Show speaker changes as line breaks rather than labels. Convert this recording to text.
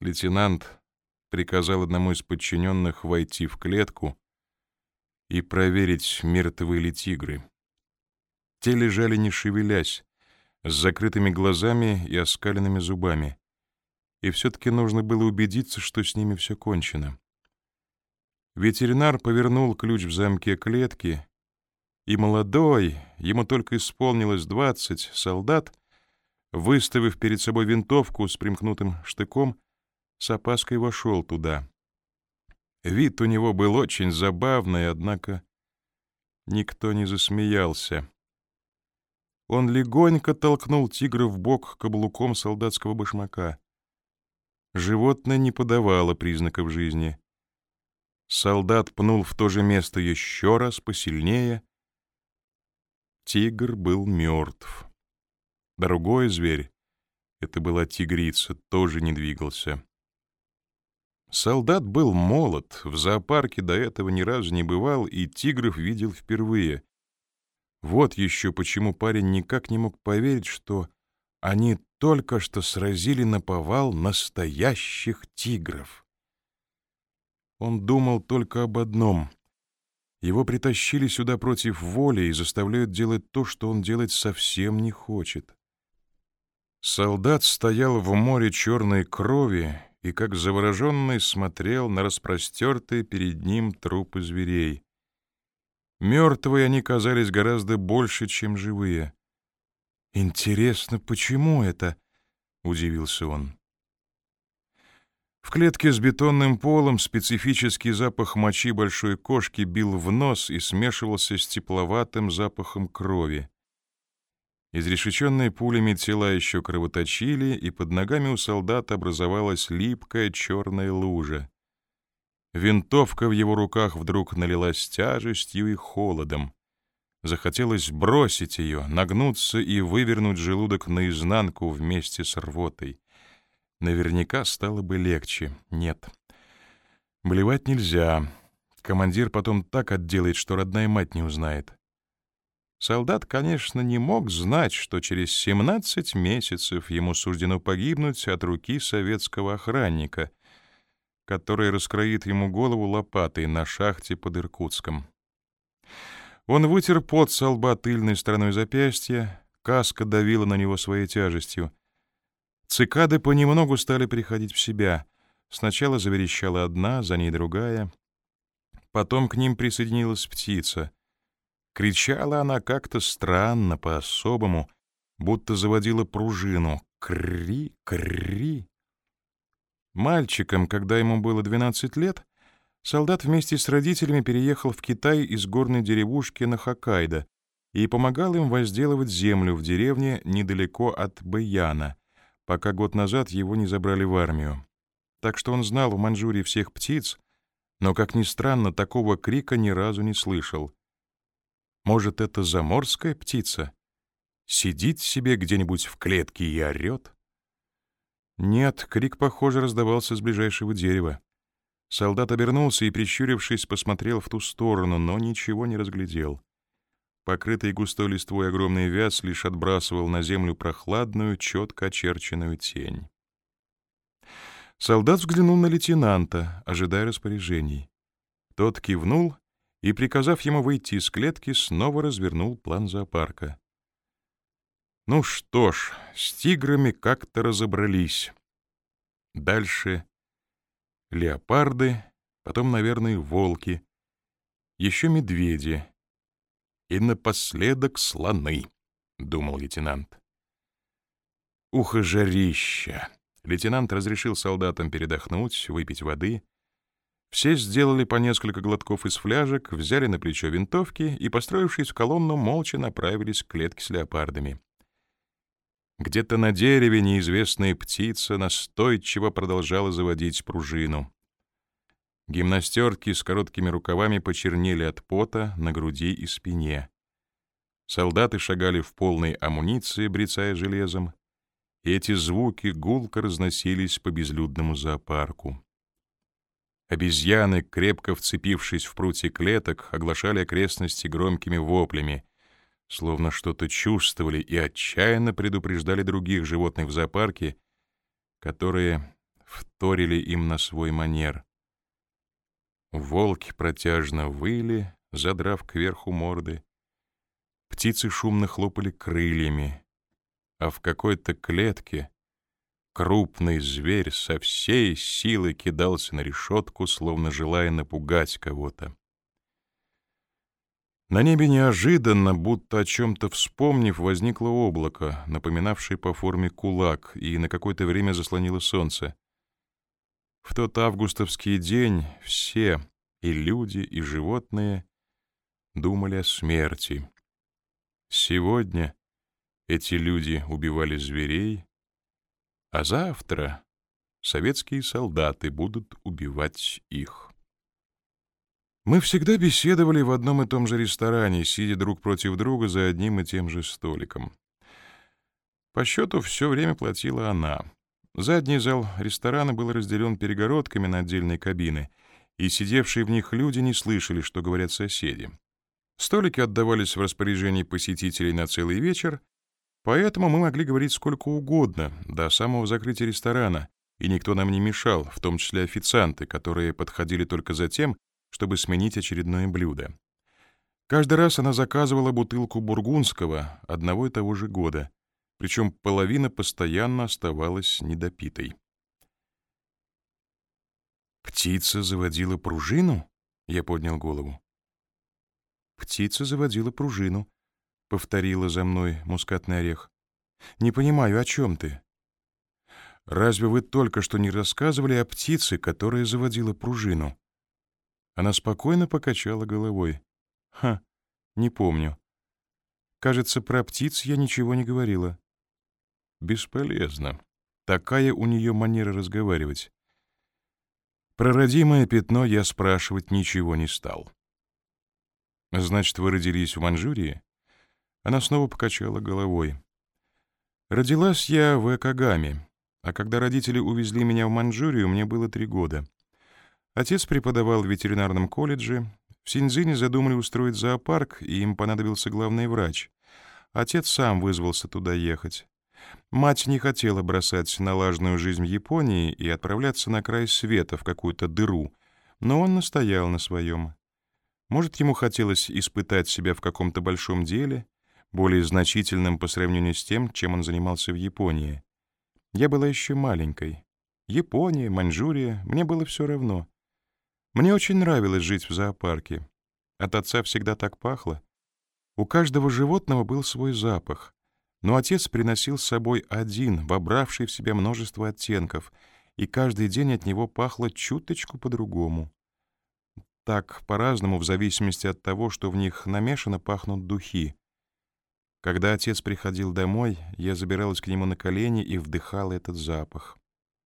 Лейтенант приказал одному из подчиненных войти в клетку и проверить, мертвы ли тигры. Те лежали не шевелясь, с закрытыми глазами и оскаленными зубами. И все-таки нужно было убедиться, что с ними все кончено. Ветеринар повернул ключ в замке клетки, и молодой, ему только исполнилось двадцать, солдат, выставив перед собой винтовку с примкнутым штыком, с опаской вошел туда. Вид у него был очень забавный, однако никто не засмеялся. Он легонько толкнул тигра в бок каблуком солдатского башмака. Животное не подавало признаков жизни. Солдат пнул в то же место еще раз, посильнее. Тигр был мертв. Другой зверь, это была тигрица, тоже не двигался. Солдат был молод, в зоопарке до этого ни разу не бывал и тигров видел впервые. Вот еще почему парень никак не мог поверить, что они только что сразили на повал настоящих тигров. Он думал только об одном. Его притащили сюда против воли и заставляют делать то, что он делать совсем не хочет. Солдат стоял в море черной крови и, как завороженный, смотрел на распростертые перед ним трупы зверей. Мертвые они казались гораздо больше, чем живые. «Интересно, почему это?» — удивился он. В клетке с бетонным полом специфический запах мочи большой кошки бил в нос и смешивался с тепловатым запахом крови. Изрешеченные пулями тела еще кровоточили, и под ногами у солдата образовалась липкая черная лужа. Винтовка в его руках вдруг налилась тяжестью и холодом. Захотелось бросить ее, нагнуться и вывернуть желудок наизнанку вместе с рвотой. Наверняка стало бы легче. Нет. Блевать нельзя. Командир потом так отделает, что родная мать не узнает. Солдат, конечно, не мог знать, что через 17 месяцев ему суждено погибнуть от руки советского охранника — который раскроит ему голову лопатой на шахте под Иркутском. Он вытер пот со лба тыльной стороной запястья, каска давила на него своей тяжестью. Цикады понемногу стали приходить в себя. Сначала заверещала одна, за ней другая. Потом к ним присоединилась птица. Кричала она как-то странно, по-особому, будто заводила пружину. «Кри, кри!» Мальчиком, когда ему было 12 лет, солдат вместе с родителями переехал в Китай из горной деревушки на Хоккайдо и помогал им возделывать землю в деревне недалеко от Бэяна, пока год назад его не забрали в армию. Так что он знал в Манчжурии всех птиц, но, как ни странно, такого крика ни разу не слышал. Может, это заморская птица? Сидит себе где-нибудь в клетке и орёт? Нет, крик, похоже, раздавался с ближайшего дерева. Солдат обернулся и, прищурившись, посмотрел в ту сторону, но ничего не разглядел. Покрытый густой листвой огромный вяз лишь отбрасывал на землю прохладную, четко очерченную тень. Солдат взглянул на лейтенанта, ожидая распоряжений. Тот кивнул и, приказав ему выйти из клетки, снова развернул план зоопарка. Ну что ж, с тиграми как-то разобрались. Дальше леопарды, потом, наверное, волки, еще медведи и напоследок слоны, — думал лейтенант. Ухо жарища! Лейтенант разрешил солдатам передохнуть, выпить воды. Все сделали по несколько глотков из фляжек, взяли на плечо винтовки и, построившись в колонну, молча направились к клетке с леопардами. Где-то на дереве неизвестная птица настойчиво продолжала заводить пружину. Гимнастерки с короткими рукавами почернели от пота на груди и спине. Солдаты шагали в полной амуниции, брецая железом, и эти звуки гулко разносились по безлюдному зоопарку. Обезьяны, крепко вцепившись в прутья клеток, оглашали окрестности громкими воплями, словно что-то чувствовали и отчаянно предупреждали других животных в зоопарке, которые вторили им на свой манер. Волки протяжно выли, задрав кверху морды. Птицы шумно хлопали крыльями, а в какой-то клетке крупный зверь со всей силы кидался на решетку, словно желая напугать кого-то. На небе неожиданно, будто о чем-то вспомнив, возникло облако, напоминавшее по форме кулак, и на какое-то время заслонило солнце. В тот августовский день все, и люди, и животные, думали о смерти. Сегодня эти люди убивали зверей, а завтра советские солдаты будут убивать их. Мы всегда беседовали в одном и том же ресторане, сидя друг против друга за одним и тем же столиком. По счету все время платила она. Задний зал ресторана был разделен перегородками на отдельные кабины, и сидевшие в них люди не слышали, что говорят соседи. Столики отдавались в распоряжение посетителей на целый вечер, поэтому мы могли говорить сколько угодно, до самого закрытия ресторана, и никто нам не мешал, в том числе официанты, которые подходили только за тем, чтобы сменить очередное блюдо. Каждый раз она заказывала бутылку бургундского одного и того же года, причем половина постоянно оставалась недопитой. «Птица заводила пружину?» — я поднял голову. «Птица заводила пружину», — повторила за мной мускатный орех. «Не понимаю, о чем ты?» «Разве вы только что не рассказывали о птице, которая заводила пружину?» Она спокойно покачала головой. «Ха, не помню. Кажется, про птиц я ничего не говорила». «Бесполезно. Такая у нее манера разговаривать». Про родимое пятно я спрашивать ничего не стал. «Значит, вы родились в Манчжурии?» Она снова покачала головой. «Родилась я в Экагаме, а когда родители увезли меня в Манчжурию, мне было три года. Отец преподавал в ветеринарном колледже. В Синьцзине задумали устроить зоопарк, и им понадобился главный врач. Отец сам вызвался туда ехать. Мать не хотела бросать налаженную жизнь в Японии и отправляться на край света в какую-то дыру, но он настоял на своем. Может, ему хотелось испытать себя в каком-то большом деле, более значительном по сравнению с тем, чем он занимался в Японии. Я была еще маленькой. Япония, Маньчжурия, мне было все равно. Мне очень нравилось жить в зоопарке. От отца всегда так пахло. У каждого животного был свой запах, но отец приносил с собой один, вобравший в себя множество оттенков, и каждый день от него пахло чуточку по-другому. Так, по-разному, в зависимости от того, что в них намешано, пахнут духи. Когда отец приходил домой, я забиралась к нему на колени и вдыхала этот запах.